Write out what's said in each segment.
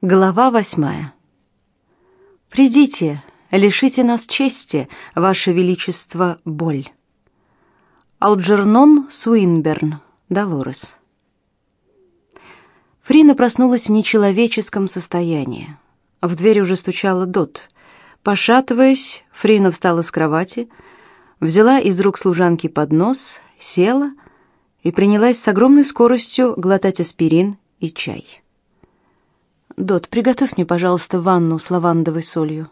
Глава восьмая. «Придите, лишите нас чести, Ваше Величество, боль». Алджернон Суинберн, Долорес. Фрина проснулась в нечеловеческом состоянии. В дверь уже стучала Дот. Пошатываясь, Фрина встала с кровати, взяла из рук служанки поднос, села и принялась с огромной скоростью глотать аспирин и чай. «Дот, приготовь мне, пожалуйста, ванну с лавандовой солью».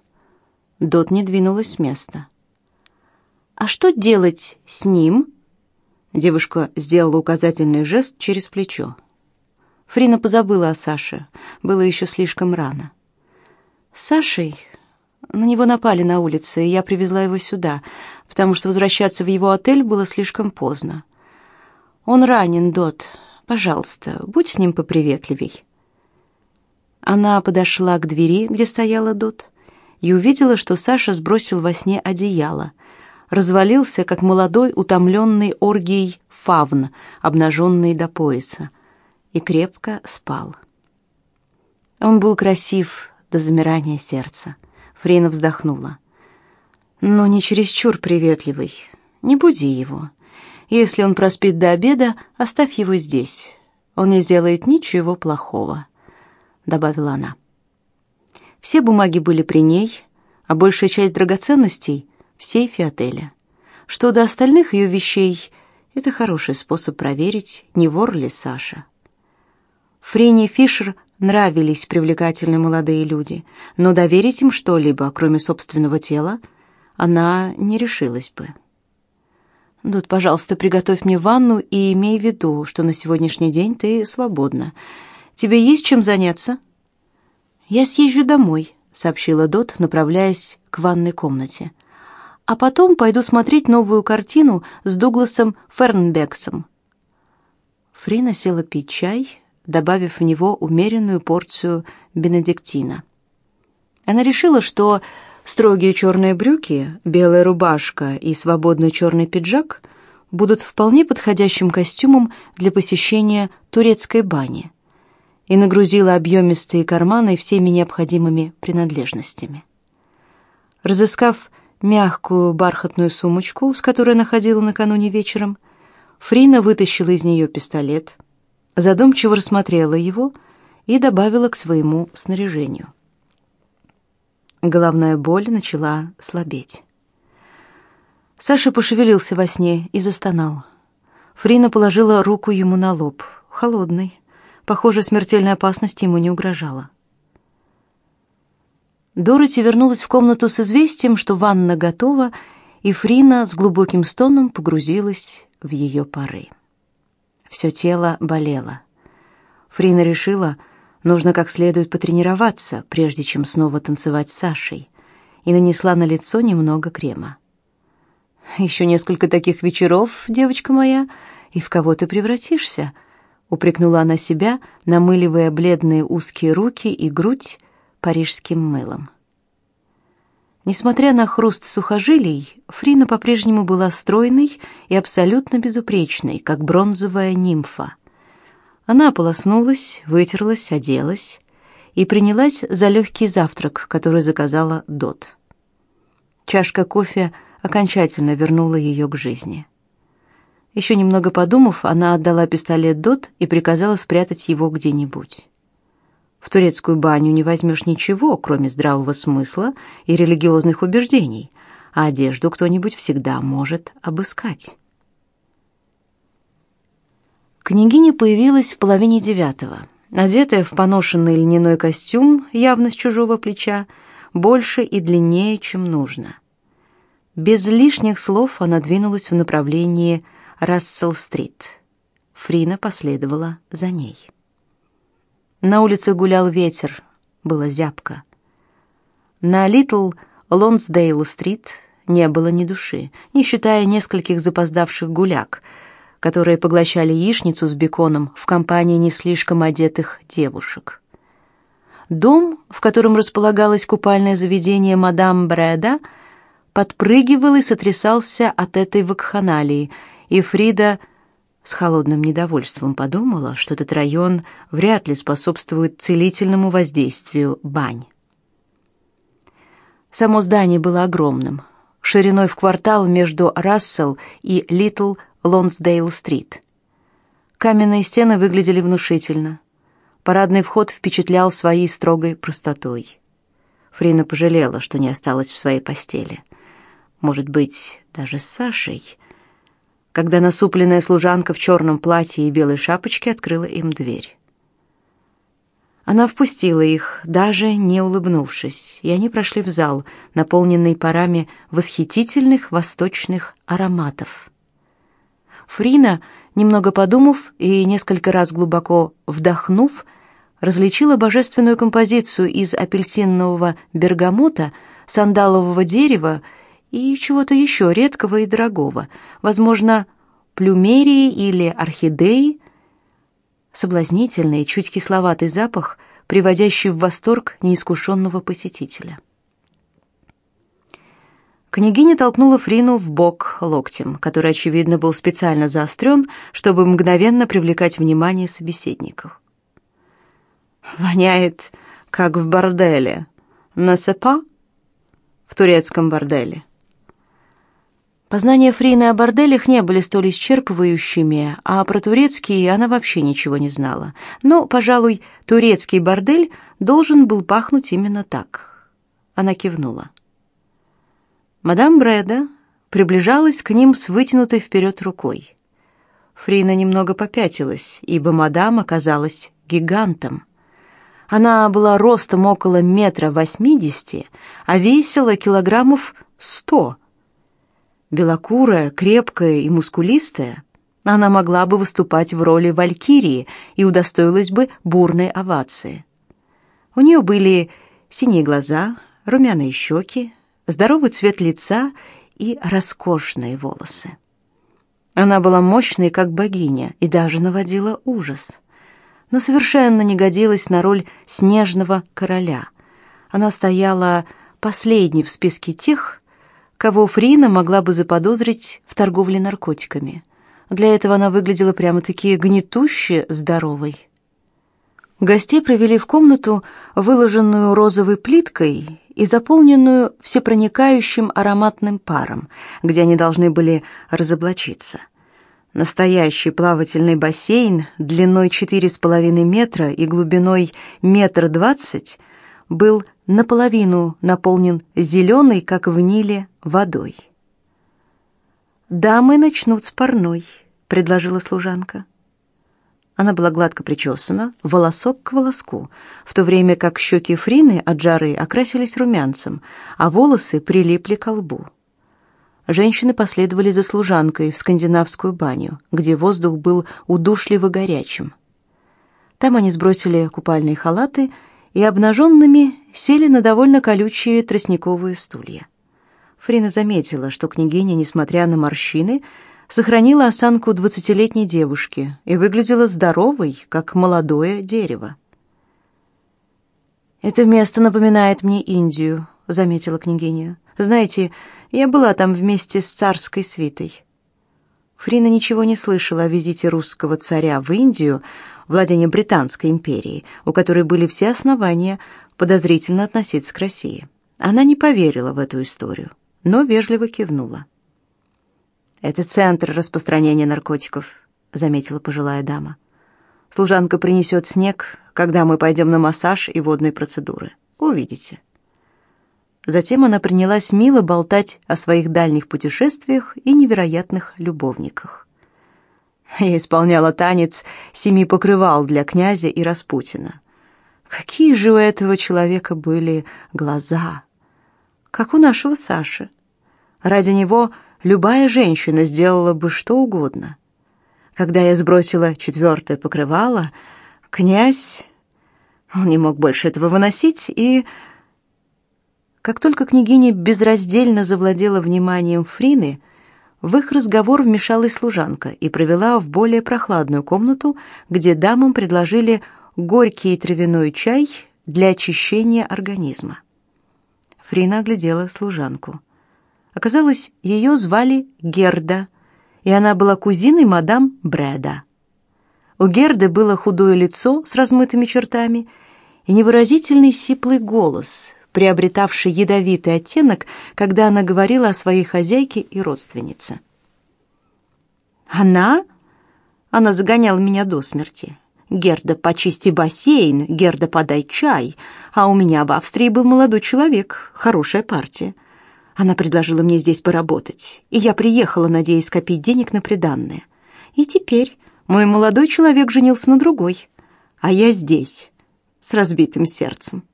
Дот не двинулась с места. «А что делать с ним?» Девушка сделала указательный жест через плечо. Фрина позабыла о Саше. Было еще слишком рано. Сашей на него напали на улице, и я привезла его сюда, потому что возвращаться в его отель было слишком поздно. Он ранен, Дот. Пожалуйста, будь с ним поприветливей. Она подошла к двери, где стояла Дот, и увидела, что Саша сбросил во сне одеяло, развалился, как молодой утомленный оргией фавн, обнаженный до пояса, и крепко спал. Он был красив до замирания сердца. Фрина вздохнула. Но не чересчур приветливый. Не буди его. Если он проспит до обеда, оставь его здесь. Он не сделает ничего плохого добавила она. Все бумаги были при ней, а большая часть драгоценностей в сейфе отеля. Что до остальных ее вещей, это хороший способ проверить, не вор ли Саша. Фрине Фишер нравились привлекательные молодые люди, но доверить им что-либо, кроме собственного тела, она не решилась бы. Дот, пожалуйста, приготовь мне ванну и имей в виду, что на сегодняшний день ты свободна. Тебе есть чем заняться?» «Я съезжу домой», — сообщила Дот, направляясь к ванной комнате. «А потом пойду смотреть новую картину с Дугласом Фернбексом». Фрина села пить чай, добавив в него умеренную порцию бенедиктина. Она решила, что строгие черные брюки, белая рубашка и свободный черный пиджак будут вполне подходящим костюмом для посещения турецкой бани и нагрузила объемистые карманы всеми необходимыми принадлежностями. Разыскав мягкую бархатную сумочку, с которой находила накануне вечером, Фрина вытащила из нее пистолет, задумчиво рассмотрела его и добавила к своему снаряжению. Головная боль начала слабеть. Саша пошевелился во сне и застонал. Фрина положила руку ему на лоб, холодный. Похоже, смертельная опасность ему не угрожала. Дороти вернулась в комнату с известием, что ванна готова, и Фрина с глубоким стоном погрузилась в ее пары. Все тело болело. Фрина решила, нужно как следует потренироваться, прежде чем снова танцевать с Сашей, и нанесла на лицо немного крема. «Еще несколько таких вечеров, девочка моя, и в кого ты превратишься?» Упрекнула она себя, намыливая бледные узкие руки и грудь парижским мылом. Несмотря на хруст сухожилий, Фрина по-прежнему была стройной и абсолютно безупречной, как бронзовая нимфа. Она ополоснулась, вытерлась, оделась и принялась за легкий завтрак, который заказала Дот. Чашка кофе окончательно вернула ее к жизни. Еще немного подумав, она отдала пистолет Дот и приказала спрятать его где-нибудь. В турецкую баню не возьмешь ничего, кроме здравого смысла и религиозных убеждений, а одежду кто-нибудь всегда может обыскать. Княгиня появилась в половине девятого, одетая в поношенный льняной костюм, явно с чужого плеча, больше и длиннее, чем нужно. Без лишних слов она двинулась в направлении Рассел-стрит. Фрина последовала за ней. На улице гулял ветер, было зябко. На Литл Лонсдейл-стрит не было ни души, не считая нескольких запоздавших гуляк, которые поглощали яичницу с беконом в компании не слишком одетых девушек. Дом, в котором располагалось купальное заведение мадам Брэда, подпрыгивал и сотрясался от этой вакханалии – и Фрида с холодным недовольством подумала, что этот район вряд ли способствует целительному воздействию бань. Само здание было огромным, шириной в квартал между Рассел и Литл Лонсдейл-стрит. Каменные стены выглядели внушительно. Парадный вход впечатлял своей строгой простотой. Фрина пожалела, что не осталась в своей постели. Может быть, даже с Сашей, когда насупленная служанка в черном платье и белой шапочке открыла им дверь. Она впустила их, даже не улыбнувшись, и они прошли в зал, наполненный парами восхитительных восточных ароматов. Фрина, немного подумав и несколько раз глубоко вдохнув, различила божественную композицию из апельсинового бергамота, сандалового дерева и чего-то еще редкого и дорогого, возможно, плюмерии или орхидеи. Соблазнительный, чуть кисловатый запах, приводящий в восторг неискушенного посетителя. Княгиня толкнула Фрину в бок локтем, который, очевидно, был специально заострен, чтобы мгновенно привлекать внимание собеседников. «Воняет, как в борделе. Насыпа?» «В турецком борделе». Познания Фрины о борделях не были столь исчерпывающими, а про турецкий она вообще ничего не знала. Но, пожалуй, турецкий бордель должен был пахнуть именно так. Она кивнула. Мадам Бреда приближалась к ним с вытянутой вперед рукой. Фрина немного попятилась, ибо мадам оказалась гигантом. Она была ростом около метра восьмидесяти, а весила килограммов сто. Белокурая, крепкая и мускулистая, она могла бы выступать в роли валькирии и удостоилась бы бурной овации. У нее были синие глаза, румяные щеки, здоровый цвет лица и роскошные волосы. Она была мощной, как богиня, и даже наводила ужас. Но совершенно не годилась на роль снежного короля. Она стояла последней в списке тех, кого Фрина могла бы заподозрить в торговле наркотиками. Для этого она выглядела прямо-таки гнетуще здоровой. Гостей провели в комнату, выложенную розовой плиткой и заполненную всепроникающим ароматным паром, где они должны были разоблачиться. Настоящий плавательный бассейн длиной четыре с половиной метра и глубиной метр двадцать был наполовину наполнен зеленой, как в Ниле, водой. «Дамы начнут с парной», — предложила служанка. Она была гладко причесана, волосок к волоску, в то время как щеки Фрины от жары окрасились румянцем, а волосы прилипли к лбу. Женщины последовали за служанкой в скандинавскую баню, где воздух был удушливо горячим. Там они сбросили купальные халаты и обнаженными сели на довольно колючие тростниковые стулья. Фрина заметила, что княгиня, несмотря на морщины, сохранила осанку двадцатилетней девушки и выглядела здоровой, как молодое дерево. «Это место напоминает мне Индию», — заметила княгиня. «Знаете, я была там вместе с царской свитой». Фрина ничего не слышала о визите русского царя в Индию, владение Британской империи, у которой были все основания подозрительно относиться к России. Она не поверила в эту историю, но вежливо кивнула. Это центр распространения наркотиков, заметила пожилая дама. Служанка принесет снег, когда мы пойдем на массаж и водные процедуры. Увидите. Затем она принялась мило болтать о своих дальних путешествиях и невероятных любовниках. Я исполняла танец семи покрывал для князя и Распутина. Какие же у этого человека были глаза, как у нашего Саши. Ради него любая женщина сделала бы что угодно. Когда я сбросила четвертое покрывало, князь он не мог больше этого выносить и как только княгиня безраздельно завладела вниманием Фрины, в их разговор вмешалась служанка и провела в более прохладную комнату, где дамам предложили горький травяной чай для очищения организма. Фрина оглядела служанку. Оказалось, ее звали Герда, и она была кузиной мадам Брэда. У Герды было худое лицо с размытыми чертами и невыразительный сиплый голос, приобретавший ядовитый оттенок, когда она говорила о своей хозяйке и родственнице. «Она?» Она загоняла меня до смерти. «Герда, почисти бассейн, Герда, подай чай». А у меня в Австрии был молодой человек, хорошая партия. Она предложила мне здесь поработать, и я приехала, надеясь скопить денег на приданное. И теперь мой молодой человек женился на другой, а я здесь, с разбитым сердцем.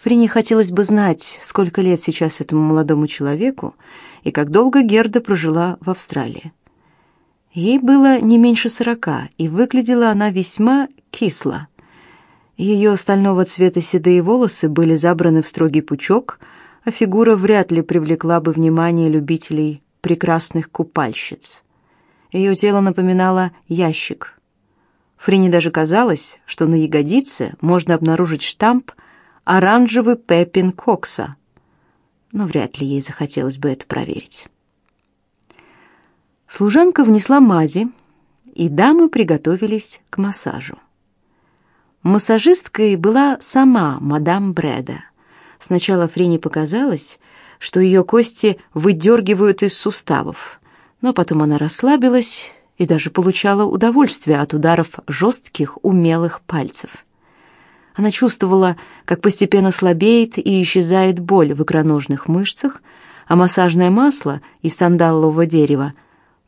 Фрине хотелось бы знать, сколько лет сейчас этому молодому человеку и как долго Герда прожила в Австралии. Ей было не меньше сорока, и выглядела она весьма кисло. Ее стального цвета седые волосы были забраны в строгий пучок, а фигура вряд ли привлекла бы внимание любителей прекрасных купальщиц. Ее тело напоминало ящик. Фрине даже казалось, что на ягодице можно обнаружить штамп «Оранжевый Пеппин Кокса», но вряд ли ей захотелось бы это проверить. Служанка внесла мази, и дамы приготовились к массажу. Массажисткой была сама мадам Бреда. Сначала Фрине показалось, что ее кости выдергивают из суставов, но потом она расслабилась и даже получала удовольствие от ударов жестких, умелых пальцев. Она чувствовала, как постепенно слабеет и исчезает боль в икроножных мышцах, а массажное масло из сандалового дерева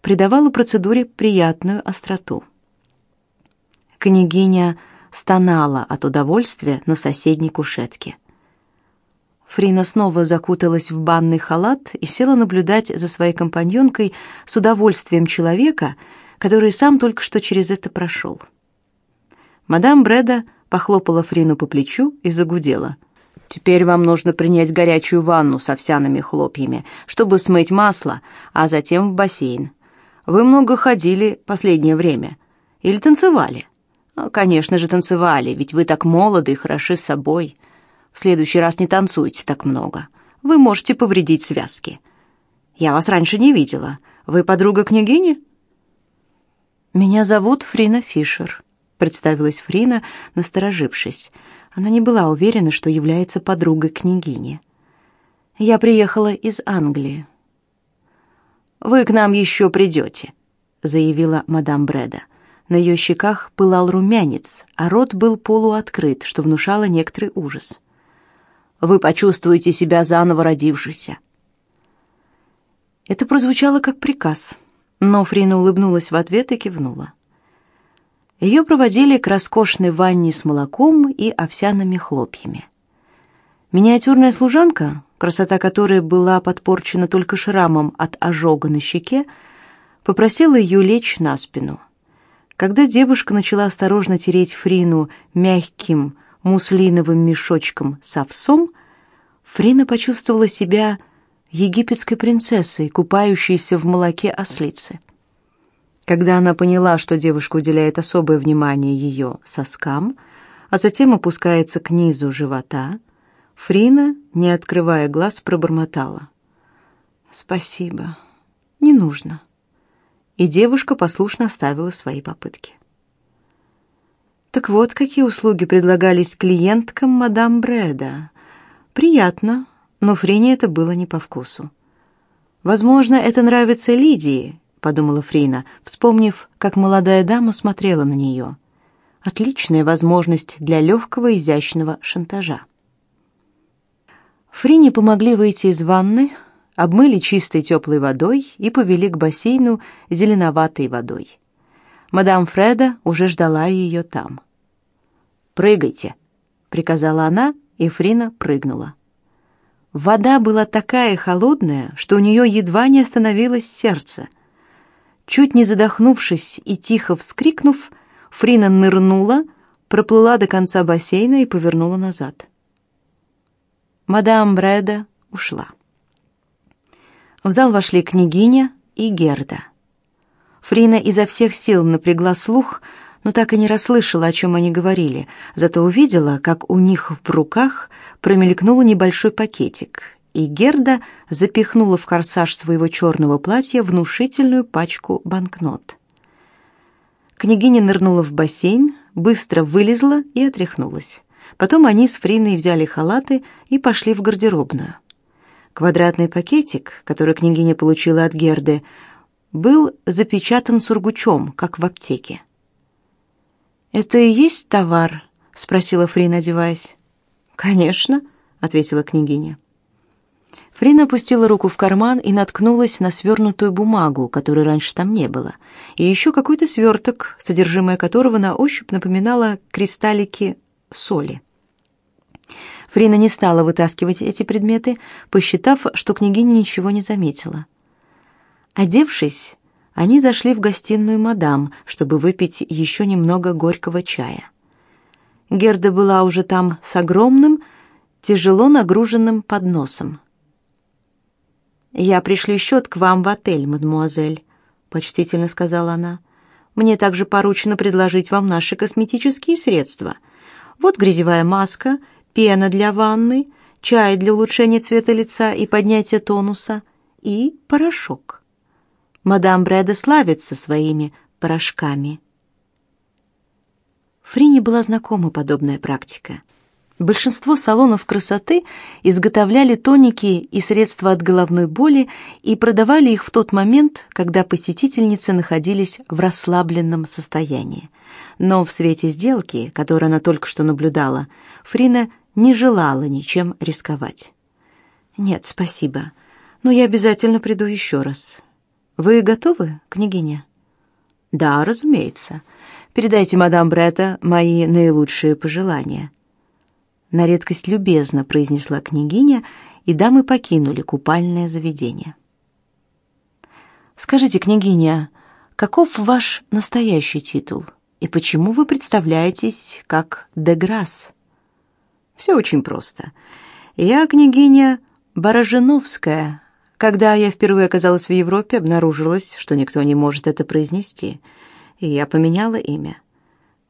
придавало процедуре приятную остроту. Княгиня стонала от удовольствия на соседней кушетке. Фрина снова закуталась в банный халат и села наблюдать за своей компаньонкой с удовольствием человека, который сам только что через это прошел. Мадам Бреда похлопала Фрину по плечу и загудела. «Теперь вам нужно принять горячую ванну с овсяными хлопьями, чтобы смыть масло, а затем в бассейн. Вы много ходили последнее время. Или танцевали?» «Конечно же, танцевали, ведь вы так молоды и хороши собой». В следующий раз не танцуйте так много. Вы можете повредить связки. Я вас раньше не видела. Вы подруга княгини? Меня зовут Фрина Фишер, представилась Фрина, насторожившись. Она не была уверена, что является подругой княгини. Я приехала из Англии. Вы к нам еще придете», — заявила мадам Бреда. На ее щеках пылал румянец, а рот был полуоткрыт, что внушало некоторый ужас вы почувствуете себя заново родившейся. Это прозвучало как приказ, но Фрина улыбнулась в ответ и кивнула. Ее проводили к роскошной ванне с молоком и овсяными хлопьями. Миниатюрная служанка, красота которой была подпорчена только шрамом от ожога на щеке, попросила ее лечь на спину. Когда девушка начала осторожно тереть Фрину мягким, муслиновым мешочком с овсом, Фрина почувствовала себя египетской принцессой, купающейся в молоке ослицы. Когда она поняла, что девушка уделяет особое внимание ее соскам, а затем опускается к низу живота, Фрина, не открывая глаз, пробормотала. «Спасибо. Не нужно». И девушка послушно оставила свои попытки. Так вот, какие услуги предлагались клиенткам мадам Бреда. Приятно, но Фрине это было не по вкусу. Возможно, это нравится Лидии, подумала Фрина, вспомнив, как молодая дама смотрела на нее. Отличная возможность для легкого изящного шантажа. Фрине помогли выйти из ванны, обмыли чистой теплой водой и повели к бассейну зеленоватой водой. Мадам Фреда уже ждала ее там. «Прыгайте», — приказала она, и Фрина прыгнула. Вода была такая холодная, что у нее едва не остановилось сердце. Чуть не задохнувшись и тихо вскрикнув, Фрина нырнула, проплыла до конца бассейна и повернула назад. Мадам Бреда ушла. В зал вошли княгиня и Герда. Фрина изо всех сил напрягла слух, но так и не расслышала, о чем они говорили, зато увидела, как у них в руках промелькнул небольшой пакетик, и Герда запихнула в корсаж своего черного платья внушительную пачку банкнот. Княгиня нырнула в бассейн, быстро вылезла и отряхнулась. Потом они с Фриной взяли халаты и пошли в гардеробную. Квадратный пакетик, который княгиня получила от Герды, был запечатан сургучом, как в аптеке. «Это и есть товар?» — спросила Фрина, одеваясь. «Конечно», — ответила княгиня. Фрина опустила руку в карман и наткнулась на свернутую бумагу, которой раньше там не было, и еще какой-то сверток, содержимое которого на ощупь напоминало кристаллики соли. Фрина не стала вытаскивать эти предметы, посчитав, что княгиня ничего не заметила. Одевшись, они зашли в гостиную мадам, чтобы выпить еще немного горького чая. Герда была уже там с огромным, тяжело нагруженным подносом. «Я пришлю счет к вам в отель, мадемуазель», — почтительно сказала она. «Мне также поручено предложить вам наши косметические средства. Вот грязевая маска, пена для ванны, чай для улучшения цвета лица и поднятия тонуса и порошок. Мадам Бреда славится своими порошками». Фрине была знакома подобная практика. Большинство салонов красоты изготовляли тоники и средства от головной боли и продавали их в тот момент, когда посетительницы находились в расслабленном состоянии. Но в свете сделки, которую она только что наблюдала, Фрина не желала ничем рисковать. «Нет, спасибо, но я обязательно приду еще раз. Вы готовы, княгиня?» «Да, разумеется. Передайте мадам Бретта мои наилучшие пожелания» на редкость любезно произнесла княгиня, и дамы покинули купальное заведение. Скажите, княгиня, каков ваш настоящий титул и почему вы представляетесь как Деграсс? Все очень просто. Я княгиня Борожиновская. Когда я впервые оказалась в Европе, обнаружилось, что никто не может это произнести, и я поменяла имя.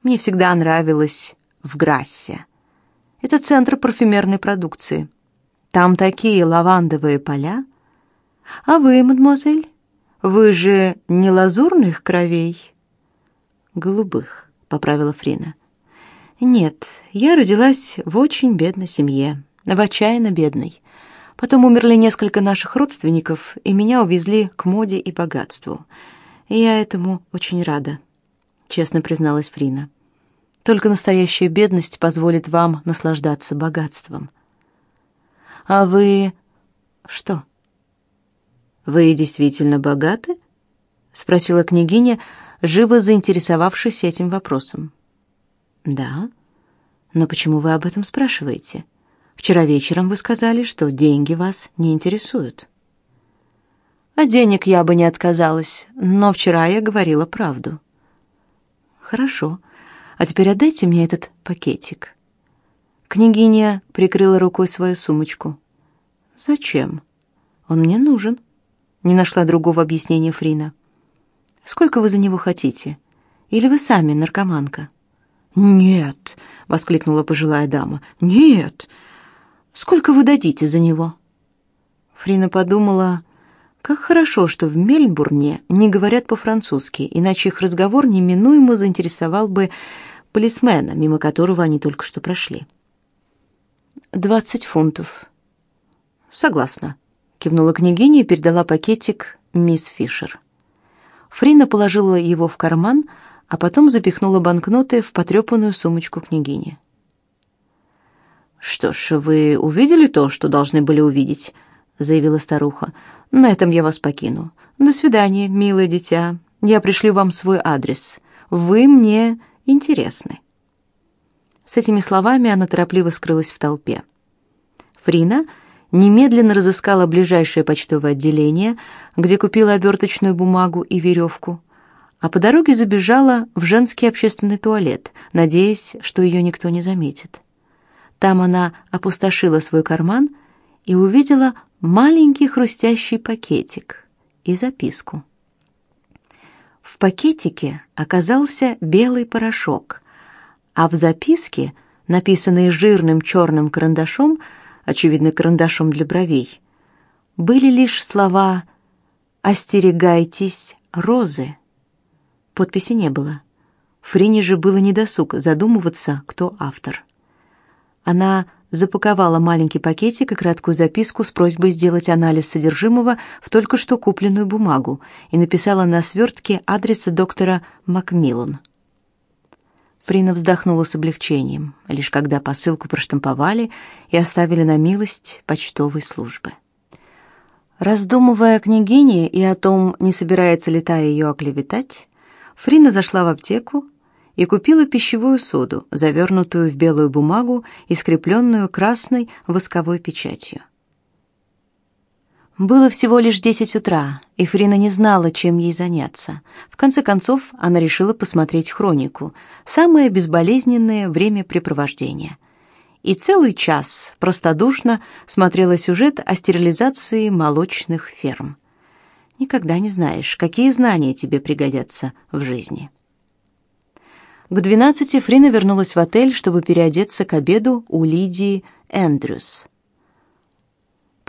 Мне всегда нравилось в Грассе. Это центр парфюмерной продукции. Там такие лавандовые поля. А вы, мадемуазель, вы же не лазурных кровей? Голубых, поправила Фрина. Нет, я родилась в очень бедной семье, в отчаянно бедной. Потом умерли несколько наших родственников, и меня увезли к моде и богатству. И я этому очень рада, честно призналась Фрина. Только настоящая бедность позволит вам наслаждаться богатством. А вы что? Вы действительно богаты? спросила княгиня, живо заинтересовавшись этим вопросом. Да. Но почему вы об этом спрашиваете? Вчера вечером вы сказали, что деньги вас не интересуют. А денег я бы не отказалась, но вчера я говорила правду. Хорошо. А теперь отдайте мне этот пакетик. Княгиня прикрыла рукой свою сумочку. Зачем? Он мне нужен. Не нашла другого объяснения Фрина. Сколько вы за него хотите? Или вы сами наркоманка? Нет, воскликнула пожилая дама. Нет. Сколько вы дадите за него? Фрина подумала, как хорошо, что в Мельбурне не говорят по-французски, иначе их разговор неминуемо заинтересовал бы полисмена, мимо которого они только что прошли. «Двадцать фунтов». «Согласна», — кивнула княгиня и передала пакетик мисс Фишер. Фрина положила его в карман, а потом запихнула банкноты в потрепанную сумочку княгини. «Что ж, вы увидели то, что должны были увидеть», — заявила старуха. «На этом я вас покину. До свидания, милое дитя. Я пришлю вам свой адрес. Вы мне интересны. С этими словами она торопливо скрылась в толпе. Фрина немедленно разыскала ближайшее почтовое отделение, где купила оберточную бумагу и веревку, а по дороге забежала в женский общественный туалет, надеясь, что ее никто не заметит. Там она опустошила свой карман и увидела маленький хрустящий пакетик и записку. В пакетике оказался белый порошок, а в записке, написанной жирным черным карандашом, очевидно, карандашом для бровей, были лишь слова «Остерегайтесь розы». Подписи не было. Фрине же было недосуг задумываться, кто автор. Она запаковала маленький пакетик и краткую записку с просьбой сделать анализ содержимого в только что купленную бумагу и написала на свертке адреса доктора Макмиллан. Фрина вздохнула с облегчением, лишь когда посылку проштамповали и оставили на милость почтовой службы. Раздумывая о княгине и о том, не собирается ли та ее оклеветать, Фрина зашла в аптеку и купила пищевую соду, завернутую в белую бумагу и скрепленную красной восковой печатью. Было всего лишь десять утра, и Фрина не знала, чем ей заняться. В конце концов, она решила посмотреть хронику, самое безболезненное времяпрепровождение. И целый час простодушно смотрела сюжет о стерилизации молочных ферм. Никогда не знаешь, какие знания тебе пригодятся в жизни. К двенадцати Фрина вернулась в отель, чтобы переодеться к обеду у Лидии Эндрюс.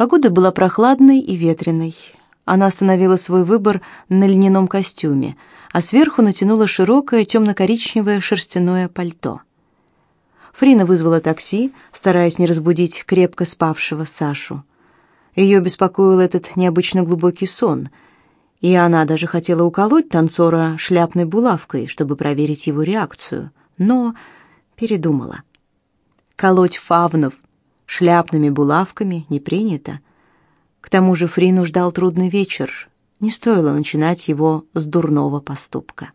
Погода была прохладной и ветреной. Она остановила свой выбор на льняном костюме, а сверху натянула широкое темно-коричневое шерстяное пальто. Фрина вызвала такси, стараясь не разбудить крепко спавшего Сашу. Ее беспокоил этот необычно глубокий сон, и она даже хотела уколоть танцора шляпной булавкой, чтобы проверить его реакцию, но передумала. Колоть фавнов шляпными булавками не принято. К тому же Фрину ждал трудный вечер, не стоило начинать его с дурного поступка.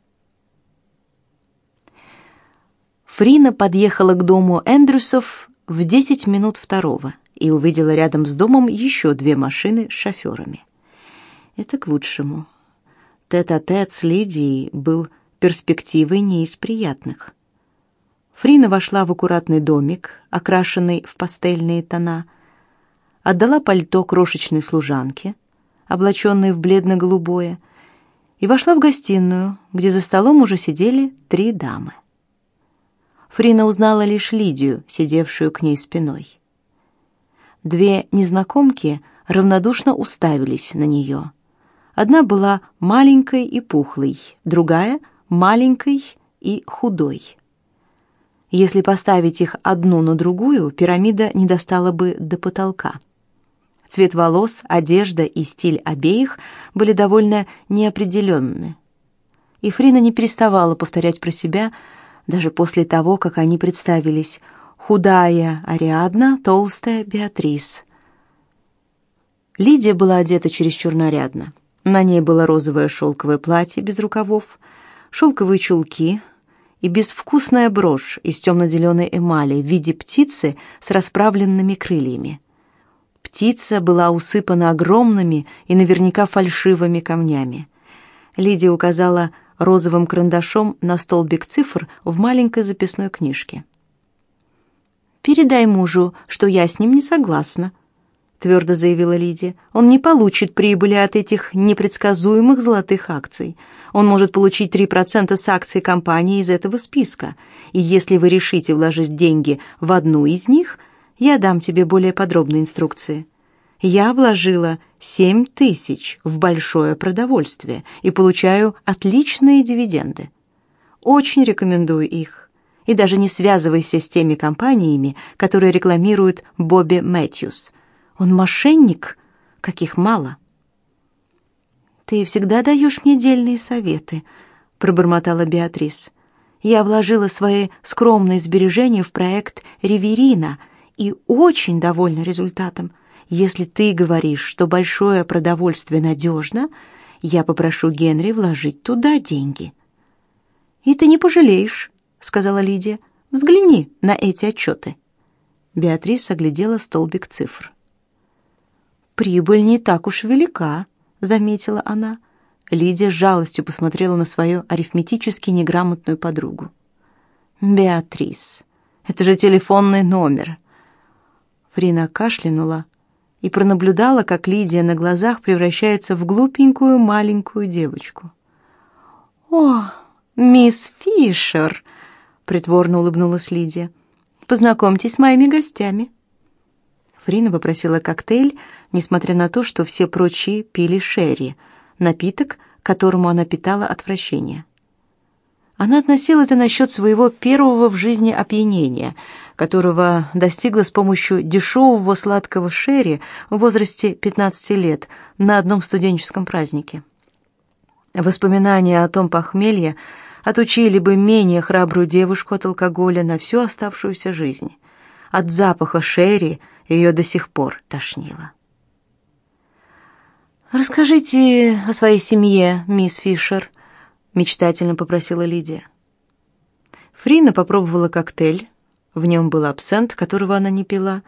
Фрина подъехала к дому Эндрюсов в десять минут второго и увидела рядом с домом еще две машины с шоферами. Это к лучшему. Тет-а-тет с Лидией был перспективой не из приятных. Фрина вошла в аккуратный домик, окрашенный в пастельные тона, отдала пальто крошечной служанке, облаченной в бледно-голубое, и вошла в гостиную, где за столом уже сидели три дамы. Фрина узнала лишь Лидию, сидевшую к ней спиной. Две незнакомки равнодушно уставились на нее. Одна была маленькой и пухлой, другая — маленькой и худой. Если поставить их одну на другую, пирамида не достала бы до потолка. Цвет волос, одежда и стиль обеих были довольно неопределенны. И Фрина не переставала повторять про себя, даже после того, как они представились — худая Ариадна, толстая Беатрис. Лидия была одета чересчур нарядно. На ней было розовое шелковое платье без рукавов, шелковые чулки и безвкусная брошь из темно-зеленой эмали в виде птицы с расправленными крыльями. Птица была усыпана огромными и наверняка фальшивыми камнями. Лидия указала розовым карандашом на столбик цифр в маленькой записной книжке. Передай мужу, что я с ним не согласна, твердо заявила Лидия. Он не получит прибыли от этих непредсказуемых золотых акций. Он может получить 3% с акций компании из этого списка. И если вы решите вложить деньги в одну из них, я дам тебе более подробные инструкции. Я вложила семь тысяч в большое продовольствие и получаю отличные дивиденды. Очень рекомендую их и даже не связывайся с теми компаниями, которые рекламируют Бобби Мэтьюс. Он мошенник, каких мало. Ты всегда даешь мне дельные советы, пробормотала Беатрис. Я вложила свои скромные сбережения в проект Риверина и очень довольна результатом. Если ты говоришь, что большое продовольствие надежно, я попрошу Генри вложить туда деньги. И ты не пожалеешь сказала Лидия. Взгляни на эти отчеты». Беатрис оглядела столбик цифр. Прибыль не так уж велика, заметила она. Лидия с жалостью посмотрела на свою арифметически неграмотную подругу. Беатрис, это же телефонный номер. Фрина кашлянула и пронаблюдала, как Лидия на глазах превращается в глупенькую маленькую девочку. О, мисс Фишер, притворно улыбнулась Лидия. Познакомьтесь с моими гостями. Фрина попросила коктейль, несмотря на то, что все прочие пили шерри, напиток, которому она питала отвращение. Она относила это насчет своего первого в жизни опьянения, которого достигла с помощью дешевого сладкого шерри в возрасте 15 лет на одном студенческом празднике. Воспоминания о том похмелье отучили бы менее храбрую девушку от алкоголя на всю оставшуюся жизнь. От запаха шерри ее до сих пор тошнило. «Расскажите о своей семье, мисс Фишер», — мечтательно попросила Лидия. Фрина попробовала коктейль, в нем был абсент, которого она не пила,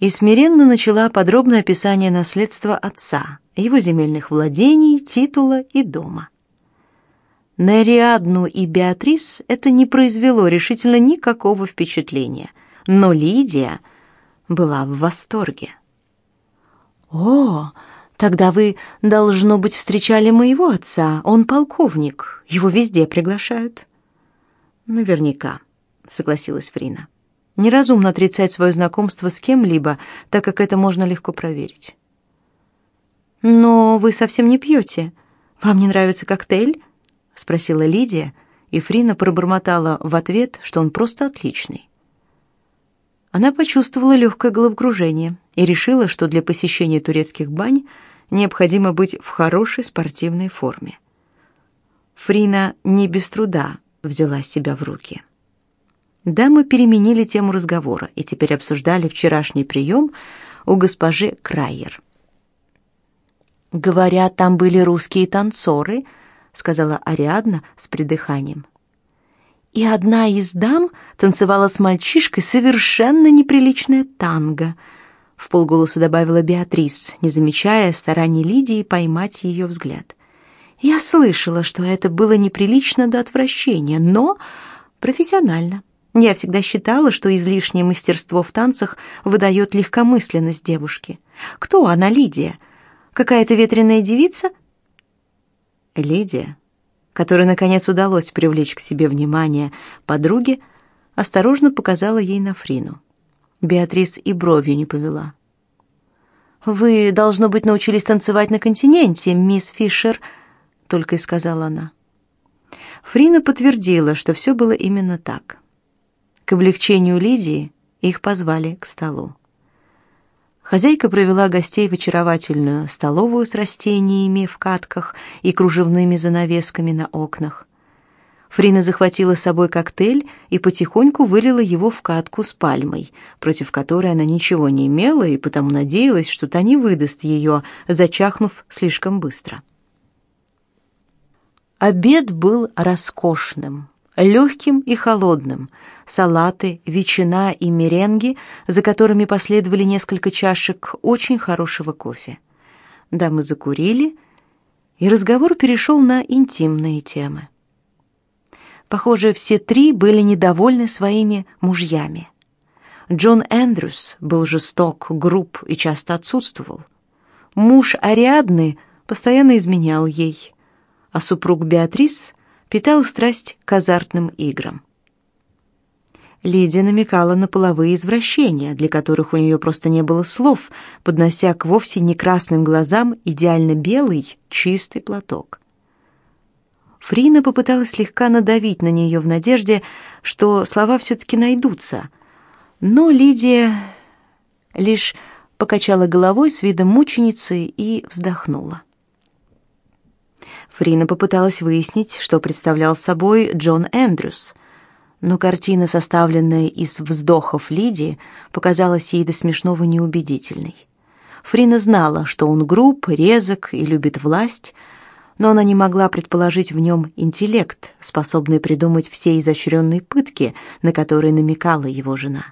и смиренно начала подробное описание наследства отца, его земельных владений, титула и дома. На Ариадну и Беатрис это не произвело решительно никакого впечатления, но Лидия была в восторге. «О, тогда вы, должно быть, встречали моего отца. Он полковник. Его везде приглашают». «Наверняка», — согласилась Фрина. «Неразумно отрицать свое знакомство с кем-либо, так как это можно легко проверить». «Но вы совсем не пьете. Вам не нравится коктейль?» — спросила Лидия, и Фрина пробормотала в ответ, что он просто отличный. Она почувствовала легкое головокружение и решила, что для посещения турецких бань необходимо быть в хорошей спортивной форме. Фрина не без труда взяла себя в руки. Дамы переменили тему разговора и теперь обсуждали вчерашний прием у госпожи Крайер. «Говорят, там были русские танцоры», — сказала Ариадна с придыханием и одна из дам танцевала с мальчишкой совершенно неприличное танго. В полголоса добавила Беатрис, не замечая стараний Лидии поймать ее взгляд. Я слышала, что это было неприлично до отвращения, но профессионально. Я всегда считала, что излишнее мастерство в танцах выдает легкомысленность девушки. Кто она, Лидия? Какая-то ветреная девица? Лидия, которой наконец удалось привлечь к себе внимание подруги, осторожно показала ей на Фрину. Беатрис и бровью не повела. Вы должно быть научились танцевать на континенте, мисс Фишер, только и сказала она. Фрина подтвердила, что все было именно так. К облегчению Лидии их позвали к столу. Хозяйка провела гостей в очаровательную столовую с растениями в катках и кружевными занавесками на окнах. Фрина захватила с собой коктейль и потихоньку вылила его в катку с пальмой, против которой она ничего не имела и потому надеялась, что та не выдаст ее, зачахнув слишком быстро. Обед был роскошным легким и холодным. Салаты, ветчина и меренги, за которыми последовали несколько чашек очень хорошего кофе. Дамы закурили, и разговор перешел на интимные темы. Похоже, все три были недовольны своими мужьями. Джон Эндрюс был жесток, груб и часто отсутствовал. Муж Ариадны постоянно изменял ей, а супруг Беатрис питал страсть к азартным играм. Лидия намекала на половые извращения, для которых у нее просто не было слов, поднося к вовсе не красным глазам идеально белый, чистый платок. Фрина попыталась слегка надавить на нее в надежде, что слова все-таки найдутся, но Лидия лишь покачала головой с видом мученицы и вздохнула. Фрина попыталась выяснить, что представлял собой Джон Эндрюс, но картина, составленная из вздохов Лидии, показалась ей до смешного неубедительной. Фрина знала, что он груб, резок и любит власть, но она не могла предположить в нем интеллект, способный придумать все изощренные пытки, на которые намекала его жена.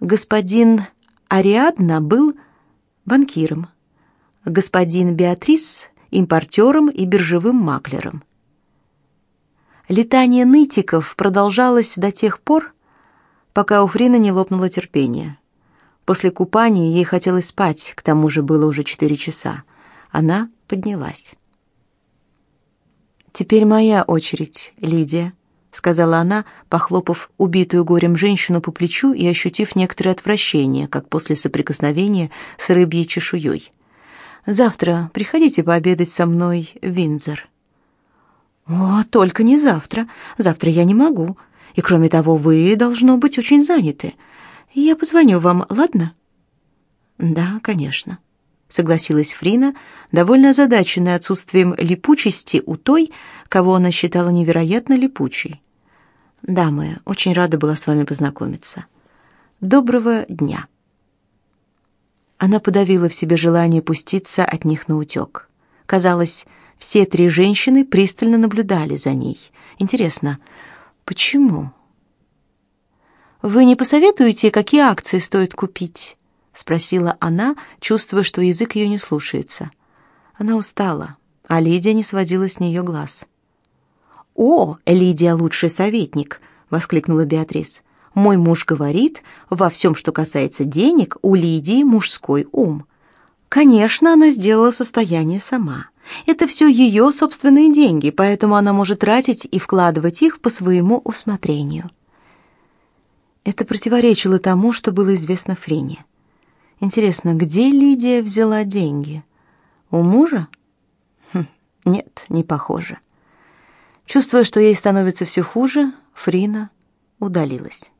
Господин Ариадна был банкиром. Господин Беатрис импортером и биржевым маклером. Летание нытиков продолжалось до тех пор, пока у Фрины не лопнуло терпение. После купания ей хотелось спать, к тому же было уже четыре часа. Она поднялась. «Теперь моя очередь, Лидия», сказала она, похлопав убитую горем женщину по плечу и ощутив некоторое отвращение, как после соприкосновения с рыбьей чешуей. Завтра приходите пообедать со мной в Винзор. О, только не завтра. Завтра я не могу. И кроме того, вы должно быть очень заняты. Я позвоню вам, ладно? Да, конечно, согласилась Фрина, довольно озадаченная отсутствием липучести у той, кого она считала невероятно липучей. Дамы, очень рада была с вами познакомиться. Доброго дня. Она подавила в себе желание пуститься от них на утек. Казалось, все три женщины пристально наблюдали за ней. Интересно, почему? Вы не посоветуете, какие акции стоит купить? спросила она, чувствуя, что язык ее не слушается. Она устала, а Лидия не сводила с нее глаз. «О, Лидия лучший советник!» — воскликнула Беатрис. Мой муж говорит, во всем, что касается денег, у Лидии мужской ум. Конечно, она сделала состояние сама. Это все ее собственные деньги, поэтому она может тратить и вкладывать их по своему усмотрению. Это противоречило тому, что было известно Фрине. Интересно, где Лидия взяла деньги? У мужа? Хм, нет, не похоже. Чувствуя, что ей становится все хуже, Фрина удалилась.